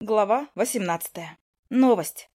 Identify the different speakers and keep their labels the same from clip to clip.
Speaker 1: Глава 18. Новость.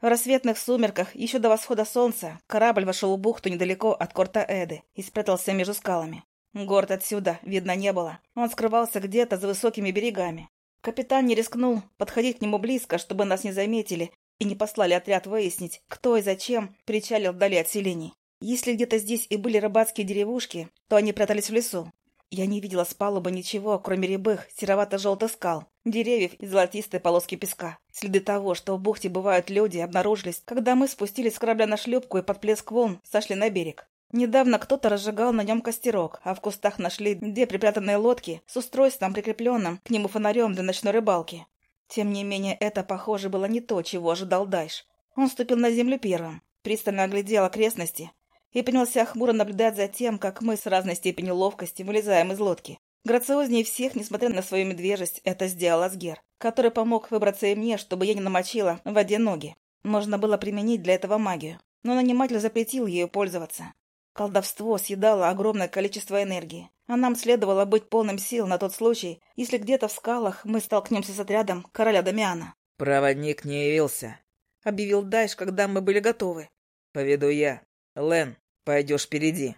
Speaker 1: В рассветных сумерках, еще до восхода солнца, корабль вошел в бухту недалеко от корта Эды и спрятался между скалами. Город отсюда видно не было. Он скрывался где-то за высокими берегами. Капитан не рискнул подходить к нему близко, чтобы нас не заметили и не послали отряд выяснить, кто и зачем причалил вдали от селений. Если где-то здесь и были рыбацкие деревушки, то они прятались в лесу. Я не видела с палубы ничего, кроме рябых, серовато-желтых скал, деревьев и золотистой полоски песка. Следы того, что в бухте бывают люди, обнаружились, когда мы спустились с корабля на шлюпку и под плеск волн сошли на берег. Недавно кто-то разжигал на нем костерок, а в кустах нашли две припрятанные лодки с устройством, прикрепленным к нему фонарем для ночной рыбалки. Тем не менее, это, похоже, было не то, чего ожидал Дайш. Он ступил на землю первым, пристально оглядел окрестности и принялся хмуро наблюдать за тем, как мы с разной степенью ловкости вылезаем из лодки. Грациознее всех, несмотря на свою медвежесть, это сделал Асгер, который помог выбраться и мне, чтобы я не намочила в воде ноги. Можно было применить для этого магию, но наниматель запретил ею пользоваться. Колдовство съедало огромное количество энергии, а нам следовало быть полным сил на тот случай, если где-то в скалах мы столкнемся с отрядом короля Дамиана.
Speaker 2: «Проводник не явился», —
Speaker 1: объявил Дайш, когда мы были готовы.
Speaker 2: «Поведу я. Лен, Пойдешь впереди.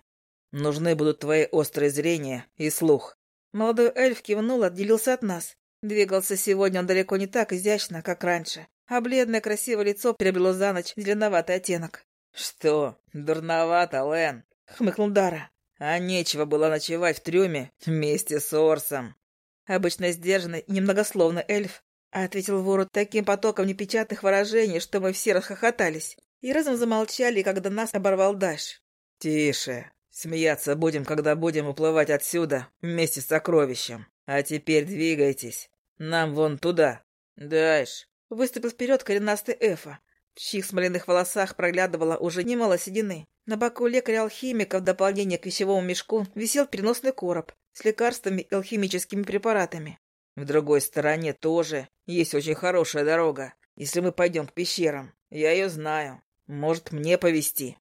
Speaker 2: Нужны будут твои острые зрения и слух.
Speaker 1: Молодой эльф кивнул, отделился от нас. Двигался сегодня он далеко не так изящно, как раньше, а бледное красивое лицо приобрело за ночь зеленоватый оттенок.
Speaker 2: «Что, дурновато, Лен?»
Speaker 1: — хмыкнул Дара.
Speaker 2: «А нечего было ночевать в трюме вместе с Орсом».
Speaker 1: Обычно сдержанный и немногословный эльф ответил вору таким потоком непечатных выражений, что мы все расхохотались и разом замолчали, когда нас оборвал Даш.
Speaker 2: «Тише. Смеяться будем, когда будем уплывать отсюда вместе с сокровищем. А теперь двигайтесь. Нам вон туда. Дальше».
Speaker 1: Выступил вперед коренастый Эфа, в чьих смоляных волосах проглядывало уже немало седины. На боку лекаря-алхимика в дополнение к вещевому мешку висел переносный короб с лекарствами и алхимическими препаратами.
Speaker 2: В другой стороне тоже есть очень хорошая дорога, если мы пойдем к пещерам. Я ее знаю. Может, мне повести.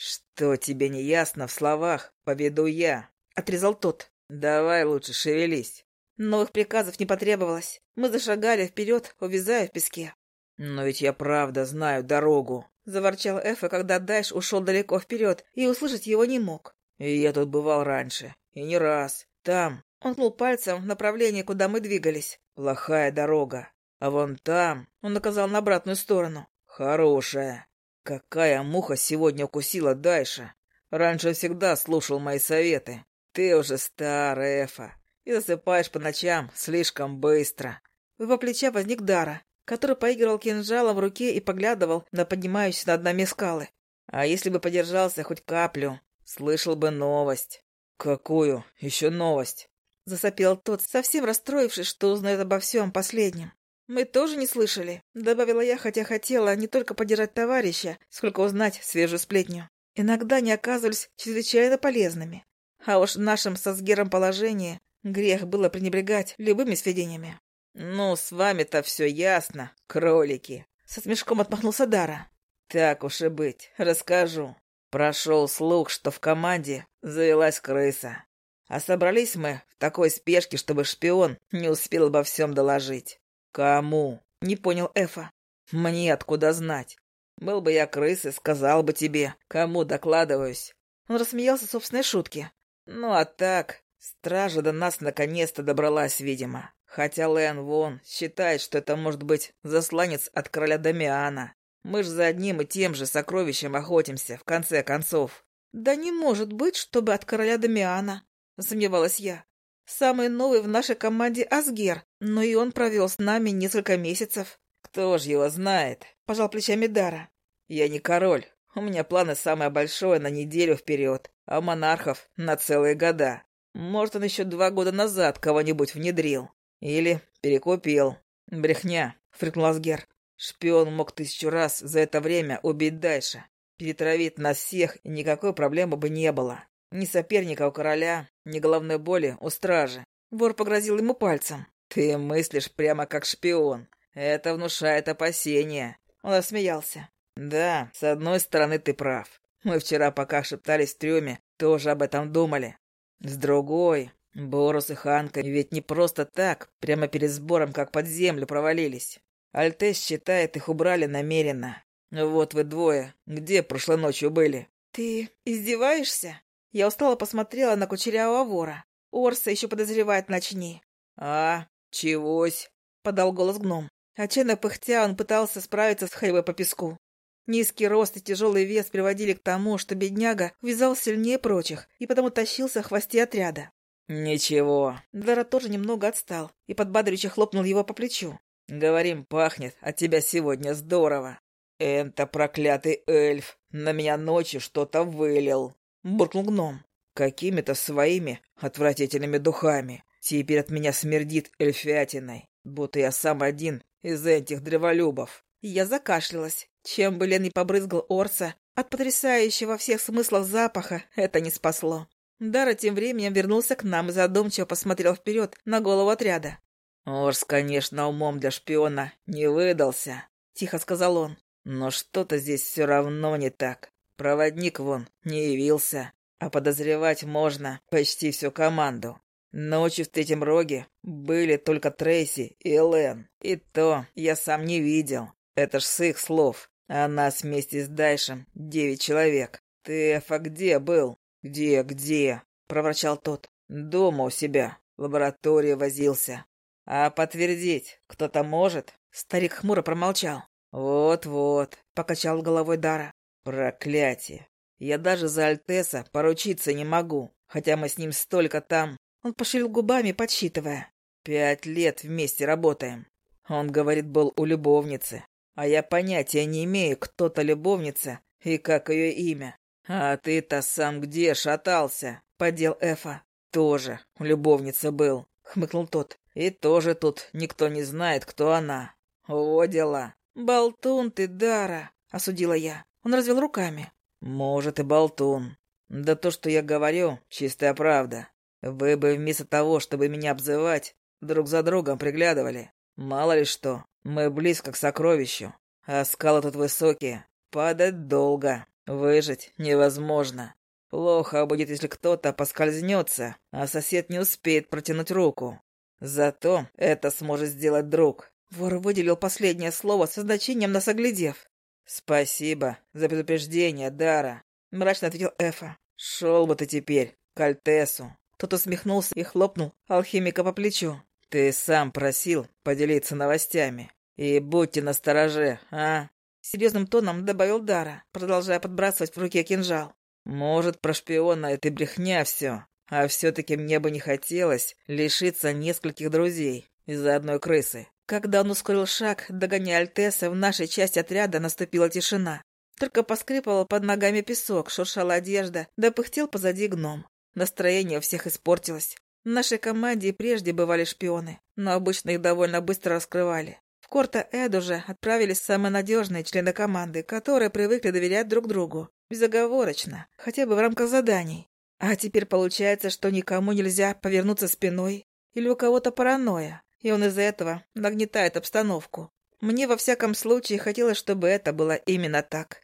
Speaker 2: «Что тебе не ясно в словах? Поведу я», —
Speaker 1: отрезал тот.
Speaker 2: «Давай лучше шевелись».
Speaker 1: Новых приказов не потребовалось. Мы зашагали вперед, увязая в песке.
Speaker 2: «Но ведь я правда знаю дорогу», —
Speaker 1: заворчал Эфа, когда Дайш ушел далеко вперед, и услышать его не мог.
Speaker 2: «И я тут бывал раньше, и не раз. Там...»
Speaker 1: Он ткнул пальцем в направлении, куда мы двигались.
Speaker 2: «Плохая дорога. А вон там...»
Speaker 1: Он указал на обратную сторону.
Speaker 2: «Хорошая. Какая муха сегодня укусила Дайша? Раньше всегда слушал мои советы. Ты уже стар, Эфа, и засыпаешь по ночам слишком быстро.
Speaker 1: В его плече возник Дара, который поигрывал кинжалом в руке и поглядывал на поднимающиеся над нами скалы.
Speaker 2: А если бы подержался хоть каплю, слышал бы новость. Какую еще новость?
Speaker 1: Засопел тот, совсем расстроившись, что узнает обо всем последнем. «Мы тоже не слышали», — добавила я, хотя хотела не только поддержать товарища, сколько узнать свежую сплетню. Иногда они оказывались чрезвычайно полезными. А уж в нашем со Сгером положении грех было пренебрегать любыми сведениями.
Speaker 2: «Ну, с вами-то все ясно, кролики», —
Speaker 1: со смешком отмахнулся Дара.
Speaker 2: «Так уж и быть, расскажу. Прошел слух, что в команде завелась крыса. А собрались мы в такой спешке, чтобы шпион не успел обо всем доложить. «Кому?» — не понял Эфа. «Мне откуда знать? Был бы я крысой, сказал бы тебе, кому докладываюсь».
Speaker 1: Он рассмеялся собственной шутке.
Speaker 2: «Ну а так, стража до нас наконец-то добралась, видимо. Хотя Лэн Вон считает, что это может быть засланец от короля Дамиана. Мы ж за одним и тем же сокровищем охотимся, в конце концов».
Speaker 1: «Да не может быть, чтобы от короля Дамиана», — сомневалась я. Самый новый в нашей команде Асгер, но и он провел с нами несколько месяцев.
Speaker 2: Кто ж его знает?
Speaker 1: Пожал плечами Дара.
Speaker 2: Я не король. У меня планы самое большое на неделю вперед, а монархов на целые года. Может, он еще два года назад кого-нибудь внедрил. Или перекупил. Брехня, фрикнул Асгер. Шпион мог тысячу раз за это время убить дальше. Перетравить нас всех, и никакой проблемы бы не было. Ни соперника у короля, ни головной боли у стражи.
Speaker 1: Вор погрозил ему пальцем.
Speaker 2: «Ты мыслишь прямо как шпион. Это внушает опасения».
Speaker 1: Он осмеялся.
Speaker 2: «Да, с одной стороны ты прав. Мы вчера, пока шептались в трюме, тоже об этом думали. С другой, Борус и Ханка ведь не просто так, прямо перед сбором, как под землю провалились. Альтес считает, их убрали намеренно. Вот вы двое, где прошлой ночью были?
Speaker 1: Ты издеваешься? Я устало посмотрела на кучерявого вора. Орса еще подозревает ночни.
Speaker 2: А, чегось?
Speaker 1: Подал голос гном. Отчаянно пыхтя, он пытался справиться с Хайвой по песку. Низкий рост и тяжелый вес приводили к тому, что бедняга вязал сильнее прочих и потому тащился в хвосте отряда.
Speaker 2: «Ничего».
Speaker 1: Дара тоже немного отстал и подбадривающе хлопнул его по плечу.
Speaker 2: «Говорим, пахнет от тебя сегодня здорово. Это проклятый эльф на меня ночью что-то вылил», — буркнул гном. «Какими-то своими отвратительными духами. Теперь от меня смердит эльфятиной, будто я сам один из этих древолюбов».
Speaker 1: Я закашлялась. Чем бы Лен не побрызгал Орса, от потрясающего во всех смыслов запаха это не спасло. Дара тем временем вернулся к нам и задумчиво посмотрел вперед на голову отряда.
Speaker 2: «Орс, конечно, умом для шпиона не выдался», — тихо сказал он. «Но что-то здесь все равно не так. Проводник вон не явился, а подозревать можно почти всю команду. Ночью в третьем роге были только Трейси и Элен, и то я сам не видел. Это ж с их слов. А нас вместе с Дайшем девять человек. Ты, где был?» «Где, где?» — проворчал тот. «Дома у себя. В лаборатории возился. А подтвердить кто-то может?»
Speaker 1: Старик хмуро промолчал.
Speaker 2: «Вот-вот», —
Speaker 1: покачал головой Дара.
Speaker 2: «Проклятие! Я даже за Альтеса поручиться не могу, хотя мы с ним столько там...»
Speaker 1: Он пошевел губами, подсчитывая.
Speaker 2: «Пять лет вместе работаем. Он, говорит, был у любовницы, а я понятия не имею, кто-то любовница и как ее имя. «А ты-то сам где шатался?» — подел Эфа. «Тоже любовница был», — хмыкнул тот. «И тоже тут никто не знает, кто она. О, дела».
Speaker 1: «Болтун ты, Дара», — осудила я. Он развел руками.
Speaker 2: «Может, и болтун. Да то, что я говорю, чистая правда. Вы бы вместо того, чтобы меня обзывать, друг за другом приглядывали. Мало ли что, мы близко к сокровищу, а скалы тут высокие, падать долго». Выжить невозможно. Плохо будет, если кто-то поскользнется, а сосед не успеет протянуть руку. Зато это сможет сделать друг.
Speaker 1: Вор выделил последнее слово со значением нас оглядев.
Speaker 2: «Спасибо за предупреждение, Дара», —
Speaker 1: мрачно ответил Эфа.
Speaker 2: «Шел бы ты теперь к Альтесу».
Speaker 1: Тот усмехнулся и хлопнул алхимика по плечу.
Speaker 2: «Ты сам просил поделиться новостями. И будьте настороже, а?
Speaker 1: Серьезным тоном добавил Дара, продолжая подбрасывать в руке кинжал.
Speaker 2: «Может, про шпиона это брехня все, а все-таки мне бы не хотелось лишиться нескольких друзей из-за одной крысы».
Speaker 1: Когда он ускорил шаг, догоняя Альтеса, в нашей части отряда наступила тишина. Только поскрипывал под ногами песок, шуршала одежда, да пыхтел позади гном. Настроение у всех испортилось. В нашей команде и прежде бывали шпионы, но обычно их довольно быстро раскрывали. В Корта Эду же отправились самые надежные члены команды, которые привыкли доверять друг другу. Безоговорочно, хотя бы в рамках заданий. А теперь получается, что никому нельзя повернуться спиной. Или у кого-то паранойя, и он из-за этого нагнетает обстановку. Мне во всяком случае хотелось, чтобы это было именно так.